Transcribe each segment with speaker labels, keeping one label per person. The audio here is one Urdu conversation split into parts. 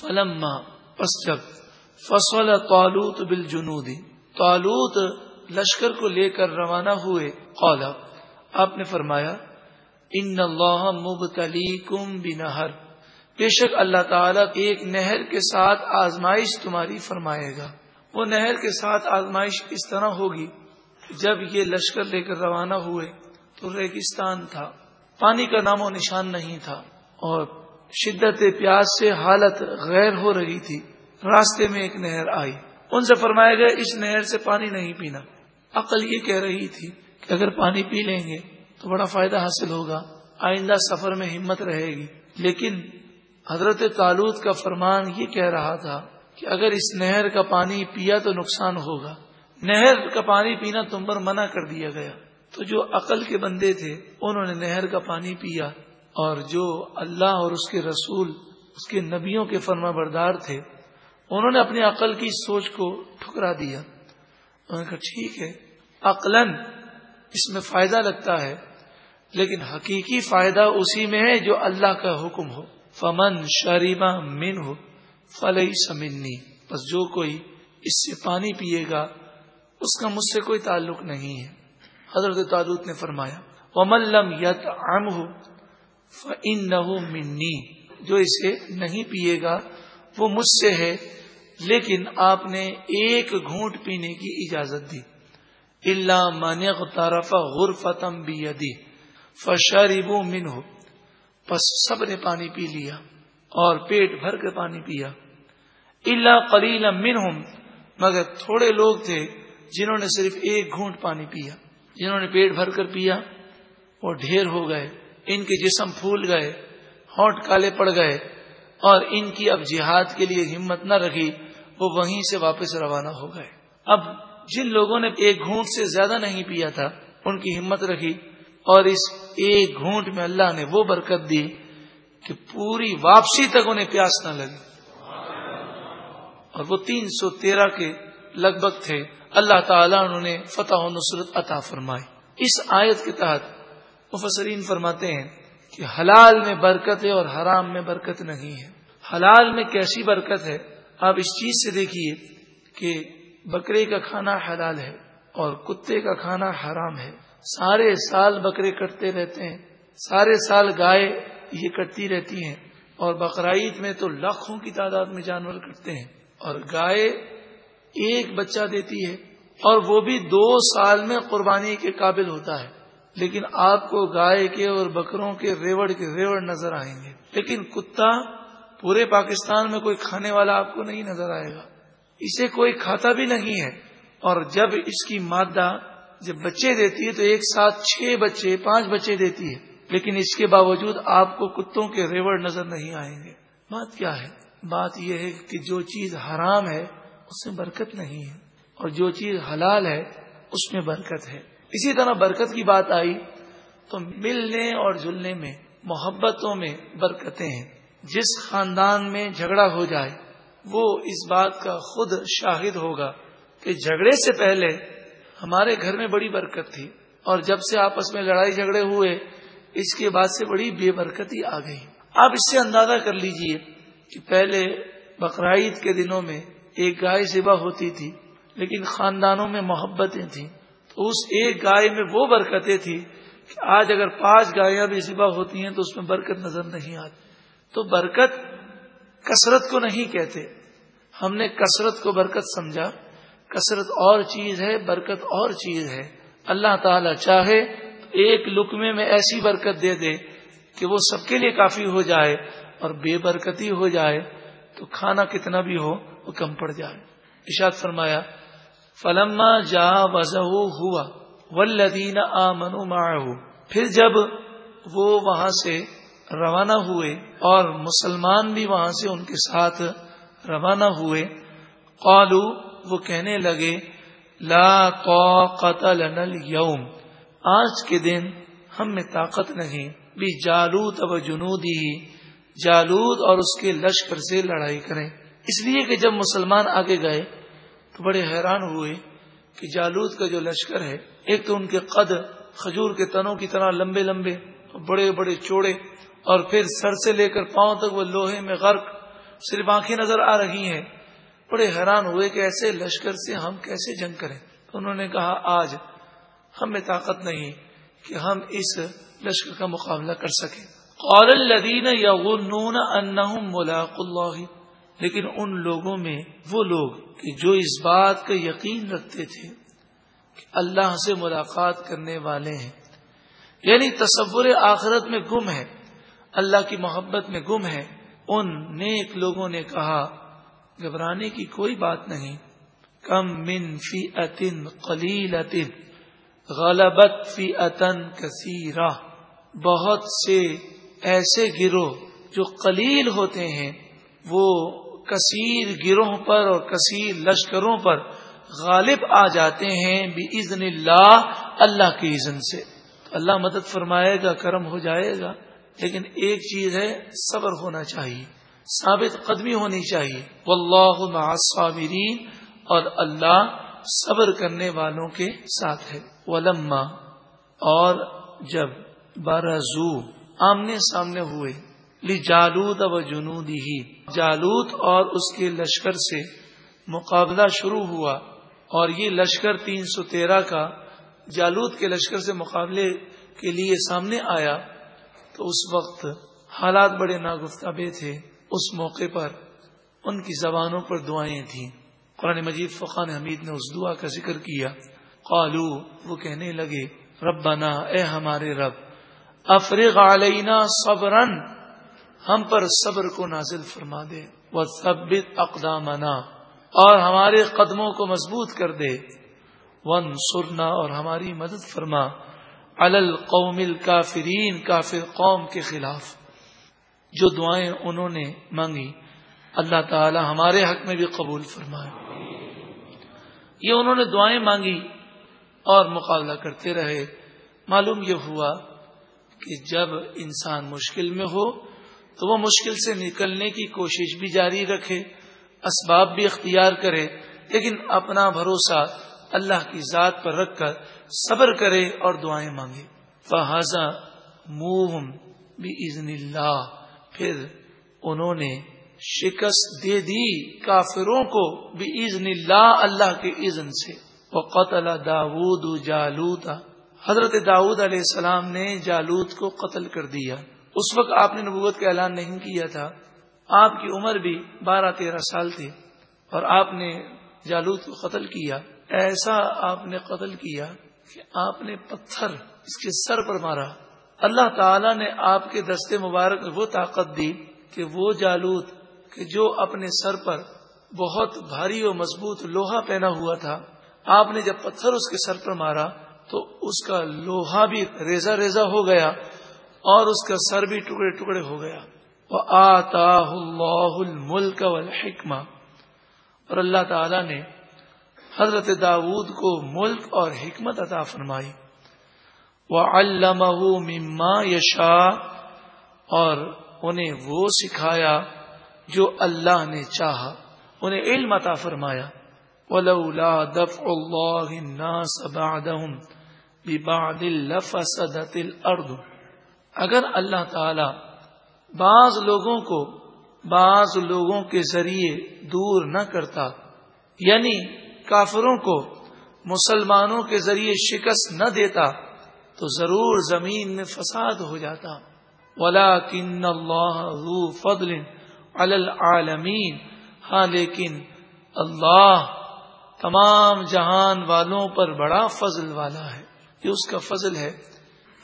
Speaker 1: فلما پس جب فصل طالوت بالجنودی طالوت لشکر کو لے کر روانہ ہوئے۔ قال، آپ نے فرمایا، ان اللہ مبتلیکم بنہر۔ بے شک اللہ تعالیٰ ایک نہر کے ساتھ آزمائش تمہاری فرمائے گا۔ وہ نہر کے ساتھ آزمائش اس طرح ہوگی، جب یہ لشکر لے کر روانہ ہوئے تو ریگستان تھا۔ پانی کا نام و نشان نہیں تھا۔ اور شدت پیاس سے حالت غیر ہو رہی تھی۔ راستے میں ایک نہر آئی۔ ان سے فرمایا گیا، اس نہر سے پانی نہیں پینا۔ عقل یہ کہہ رہی تھی کہ اگر پانی پی لیں گے تو بڑا فائدہ حاصل ہوگا۔ آئندہ سفر میں ہمت رہے گی۔ لیکن حضرت تعلق کا فرمان یہ کہہ رہا تھا کہ اگر اس نہر کا پانی پیا تو نقصان ہوگا۔ نہر کا پانی پینا تم پر منع کر دیا گیا۔ تو جو عقل کے بندے تھے، انہوں نے نہر کا پانی پیا۔ اور جو اللہ اور اس کے رسول، اس کے نبیوں کے فرما بردار تھے، انہوں نے اپنی عقل کی سوچ کو ٹھکرا دیا۔ انہوں نے کہا، ٹھیک ہے عقلن اس میں فائدہ لگتا ہے، لیکن حقیقی فائدہ اسی میں ہے جو اللہ کا حکم ہو۔ فمن شریما من ہو فلئی سمنی بس جو کوئی اس سے پانی پیے گا، اس کا مجھ سے کوئی تعلق نہیں ہے۔ حضرت تعلق نے فرمایا، ومن لم یت ام ہو منی جو اسے نہیں پیے گا، وہ مجھ سے ہے، لیکن آپ نے ایک گھونٹ پینے کی اجازت دی۔ اللہ مان طرف غر فتم بھی فشاربو من ہو بس سب نے پانی پی لیا اور پیٹ بھر کے پانی پیا۔ اللہ قلیل من مگر تھوڑے لوگ تھے جنہوں نے صرف ایک گھونٹ پانی پیا۔ جنہوں نے پیٹ بھر کر پیا، وہ ڈھیر ہو گئے۔ ان کے جسم پھول گئے، ہونٹ کالے پڑ گئے، اور ان کی اب جہاد کے لیے ہمت نہ رکھی وہ وہیں سے واپس روانہ ہو گئے۔ اب جن لوگوں نے ایک گھونٹ سے زیادہ نہیں پیا تھا، ان کی ہمت رکھی اور اس ایک گھونٹ میں اللہ نے وہ برکت دی کہ پوری واپسی تک انہیں پیاس نہ لگی۔ اور وہ تین سو تیرہ کے لگ بھگ تھے، اللہ تعالیٰ انہوں نے فتح و نصرت عطا فرمائی۔ اس آیت کے تحت مفسرین فرماتے ہیں کہ حلال میں برکت ہے اور حرام میں برکت نہیں ہے۔ حلال میں کیسی برکت ہے؟ آپ اس چیز سے دیکھیے کہ بکرے کا کھانا حلال ہے اور کتے کا کھانا حرام ہے۔ سارے سال بکرے کٹتے رہتے ہیں، سارے سال گائے یہ کٹتی رہتی ہیں اور بقرعید میں تو لاکھوں کی تعداد میں جانور کٹتے ہیں۔ اور گائے ایک بچہ دیتی ہے اور وہ بھی دو سال میں قربانی کے قابل ہوتا ہے۔ لیکن آپ کو گائے کے اور بکروں کے ریوڑ کے ریوڑ نظر آئیں گے۔ لیکن کتا پورے پاکستان میں کوئی کھانے والا آپ کو نہیں نظر آئے گا۔ اسے کوئی کھاتا بھی نہیں ہے۔ اور جب اس کی مادہ جب بچے دیتی ہے تو ایک ساتھ چھ بچے، پانچ بچے دیتی ہے۔ لیکن اس کے باوجود آپ کو کتوں کے ریوڑ نظر نہیں آئیں گے۔ بات کیا ہے؟ بات یہ ہے کہ جو چیز حرام ہے، اس میں برکت نہیں ہے۔ اور جو چیز حلال ہے، اس میں برکت ہے۔ اسی طرح برکت کی بات آئی تو ملنے اور جلنے میں، محبتوں میں برکتیں ہیں۔ جس خاندان میں جھگڑا ہو جائے، وہ اس بات کا خود شاہد ہوگا کہ جھگڑے سے پہلے ہمارے گھر میں بڑی برکت تھی اور جب سے آپس میں لڑائی جھگڑے ہوئے، اس کے بعد سے بڑی بے برکتی آ گئی۔ آپ اس سے اندازہ کر لیجیے کہ پہلے بقرعید کے دنوں میں ایک گائے ذبح ہوتی تھی، لیکن خاندانوں میں محبتیں تھیں۔ تو اس ایک گائے میں وہ برکتیں تھی کہ آج اگر پانچ گایاں بھی ذبح ہوتی ہیں تو اس میں برکت نظر نہیں آتی۔ تو برکت کثرت کو نہیں کہتے۔ ہم نے کثرت کو برکت سمجھا۔ کثرت اور چیز ہے، برکت اور چیز ہے۔ اللہ تعالی چاہے ایک لکمے میں ایسی برکت دے دے کہ وہ سب کے لیے کافی ہو جائے اور بے برکتی ہو جائے تو کھانا کتنا بھی ہو وہ کم پڑ جائے۔ اشاد فرمایا فلما جا وضح ہوا ولدین آ منو پھر جب وہ وہاں سے روانہ ہوئے اور مسلمان بھی وہاں سے ان کے ساتھ روانہ ہوئے قالو وہ کہنے لگے، لا قتل یوم آج کے دن ہم میں طاقت نہیں بھی جالوت اب جنودی۔ جالود اور اس کے لشکر سے لڑائی کریں۔ اس لیے کہ جب مسلمان آگے گئے بڑے حیران ہوئے کہ جالود کا جو لشکر ہے، ایک تو ان کے قد کھجور کے تنوں کی طرح لمبے لمبے، بڑے بڑے چوڑے، اور پھر سر سے لے کر پاؤں تک وہ لوہے میں غرق، صرف آنکھیں نظر آ رہی ہیں۔ بڑے حیران ہوئے کہ ایسے لشکر سے ہم کیسے جنگ کریں۔ تو انہوں نے کہا، آج ہمیں طاقت نہیں کہ ہم اس لشکر کا مقابلہ کر سکیں۔ قال الذين يظنون انهم ملاق الله لیکن ان لوگوں میں وہ لوگ کہ جو اس بات کا یقین رکھتے تھے کہ اللہ سے ملاقات کرنے والے ہیں یعنی تصور آخرت میں گم ہے اللہ کی محبت میں گم ہے ان نیک لوگوں نے کہا، گھبرانے کی کوئی بات نہیں، کم من فی اتن قلیل غلبت فی اتن کثیرہ، بہت سے ایسے گروہ جو قلیل ہوتے ہیں، وہ کثیر گروہ پر اور کثیر لشکروں پر غالب آ جاتے ہیں بھی اللہ اللہ کی اذن سے۔ اللہ مدد فرمائے گا، کرم ہو جائے گا۔ لیکن ایک چیز ہے، صبر ہونا چاہیے، ثابت قدمی ہونی چاہیے۔ واللہ مع الصابرین اور اللہ صبر کرنے والوں کے ساتھ ہے۔ ولما، اور جب بارہ زو آمنے سامنے ہوئے۔ لی جالود و جنودی ہی جالود اور اس کے لشکر سے مقابلہ شروع ہوا اور یہ لشکر تین سو تیرہ کا جالود کے لشکر سے مقابلے کے لیے سامنے آیا تو اس وقت حالات بڑے ناگفتابے تھے۔ اس موقع پر ان کی زبانوں پر دعائیں تھیں۔ قرآن مجید فقان حمید نے اس دعا کا ذکر کیا۔ قالو، وہ کہنے لگے، ربنا، اے ہمارے رب افریغ علینا صبرن ہم پر صبر کو نازل فرما دے۔ وہ ثبت اقدامنا اور ہمارے قدموں کو مضبوط کر دے۔ ون سرنا اور ہماری مدد فرما۔ القوم الکافرین کافر قوم کے خلاف۔ جو دعائیں انہوں نے مانگی۔ اللہ تعالی ہمارے حق میں بھی قبول فرمائے۔ یہ انہوں نے دعائیں مانگی اور مقابلہ کرتے رہے۔ معلوم یہ ہوا کہ جب انسان مشکل میں ہو تو وہ مشکل سے نکلنے کی کوشش بھی جاری رکھے، اسباب بھی اختیار کرے، لیکن اپنا بھروسہ اللہ کی ذات پر رکھ کر صبر کرے اور دعائیں مانگے۔ فہذا منہ بھی عزن اللہ پھر انہوں نے شکست دے دی کافروں کو بھی عزن اللہ اللہ کے عزن سے۔ وہ قتل داود جالوتا حضرت داود علیہ السلام نے جالود کو قتل کر دیا۔ اس وقت آپ نے نبوت کا اعلان نہیں کیا تھا۔ آپ کی عمر بھی بارہ تیرہ سال تھی اور آپ نے جالود کو قتل کیا۔ ایسا آپ نے قتل کیا کہ آپ نے پتھر اس کے سر پر مارا۔ اللہ تعالی نے آپ کے دستے مبارک میں وہ طاقت دی کہ وہ جالود کہ جو اپنے سر پر بہت بھاری اور مضبوط لوہا پہنا ہوا تھا، آپ نے جب پتھر اس کے سر پر مارا تو اس کا لوہا بھی ریزا ریزا ہو گیا۔ اور اس کا سر بھی ٹکڑے ٹکڑے ہو گیا۔ وہ آتا اللہ الملک والحکمہ اور اللہ تعالی نے حضرت داود کو ملک اور حکمت عطا فرمائی۔ وہ علامہ مما یشا اور انہیں وہ سکھایا جو اللہ نے چاہا۔ انہیں علم عطا فرمایا۔ ولولا دفع الله الناس بعدهم ببعض لفسدت الارض اگر اللہ تعالی بعض لوگوں کو بعض لوگوں کے ذریعے دور نہ کرتا یعنی کافروں کو مسلمانوں کے ذریعے شکست نہ دیتا، تو ضرور زمین میں فساد ہو جاتا۔ ولا کن اللہ فضل العالمین ہاں لیکن اللہ تمام جہان والوں پر بڑا فضل والا ہے۔ یہ اس کا فضل ہے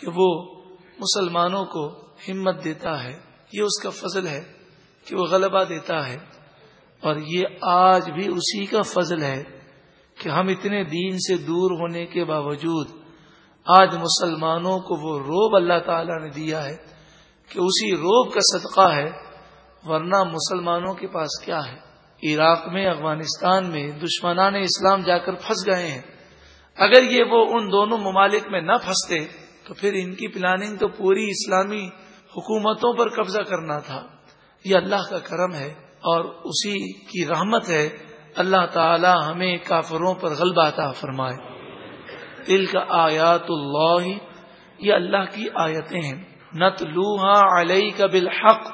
Speaker 1: کہ وہ مسلمانوں کو ہمت دیتا ہے، یہ اس کا فضل ہے کہ وہ غلبہ دیتا ہے۔ اور یہ آج بھی اسی کا فضل ہے کہ ہم اتنے دین سے دور ہونے کے باوجود آج مسلمانوں کو وہ روب اللہ تعالی نے دیا ہے کہ اسی روب کا صدقہ ہے، ورنہ مسلمانوں کے پاس کیا ہے؟ عراق میں، افغانستان میں دشمنان اسلام جا کر پھنس گئے ہیں۔ اگر یہ وہ ان دونوں ممالک میں نہ پھنستے تو پھر ان کی پلاننگ تو پوری اسلامی حکومتوں پر قبضہ کرنا تھا۔ یہ اللہ کا کرم ہے اور اسی کی رحمت ہے۔ اللہ تعالی ہمیں کافروں پر غلبہ عطا فرمائے۔ دل کا آیات اللہ، یہ اللہ کی آیتیں ہیں۔ نت لوہا علیہ کا بالحق،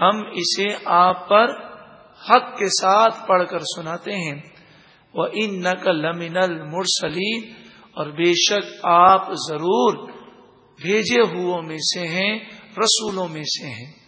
Speaker 1: ہم اسے آپ پر حق کے ساتھ پڑھ کر سناتے ہیں۔ وہ ان نقل لمن اور بے شک آپ ضرور بھیجے میں سے ہیں رسولوں میں سے ہیں۔